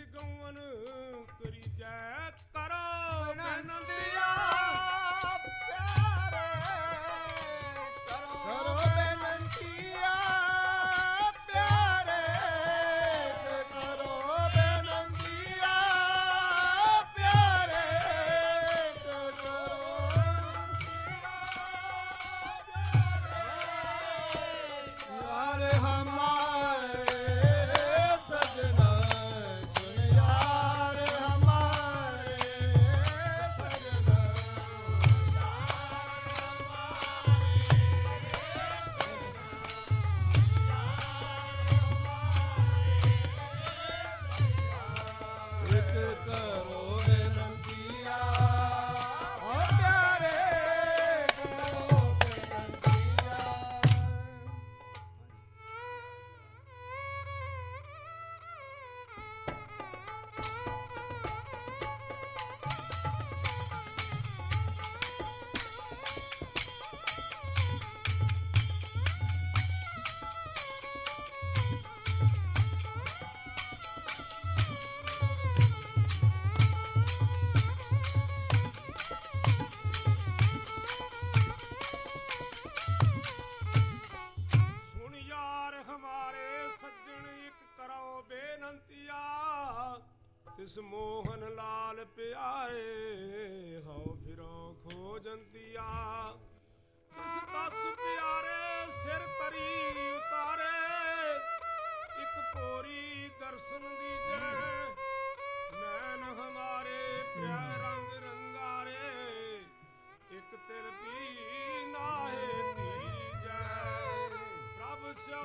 ਛਗਵਨ ਕਰੀ ਜੈ ਕਰੋ ਬਨੰਦਿਆ Bye. ਮੋਹਨ ਲਾਲ ਪਿਆਰੇ ਹਉ ਫਿਰੋ ਖੋਜੰਤੀਆ ਦਸ ਦਸ ਪਿਆਰੇ ਸਿਰ ਤਰੀ ਉਤਾਰੇ ਇੱਕ ਪੋਰੀ ਦਰਸ਼ਨ ਦੀ ਜੈ। ਨੈਣ ਹਮਾਰੇ ਪਿਆਰ ਰੰਗ ਰੰਗਾਰੇ ਇੱਕ ਤਿਲ ਪੀ ਨਾਹੇ ਦੀ ਜੈ। ਪ੍ਰਭ ਸਿਓ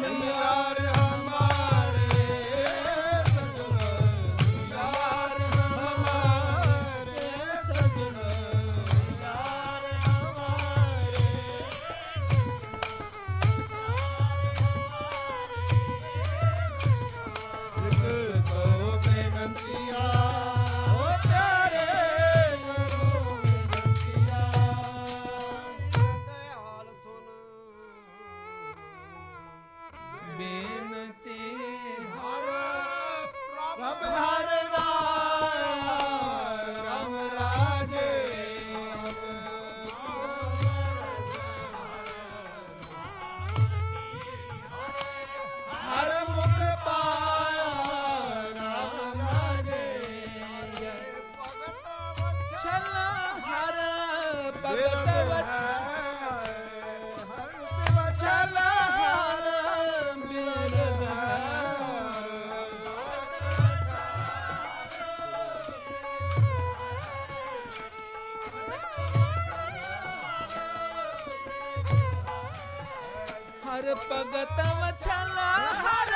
Hare Hare ਹਰ ਭਗਤ ਵਚਲ ਹਰ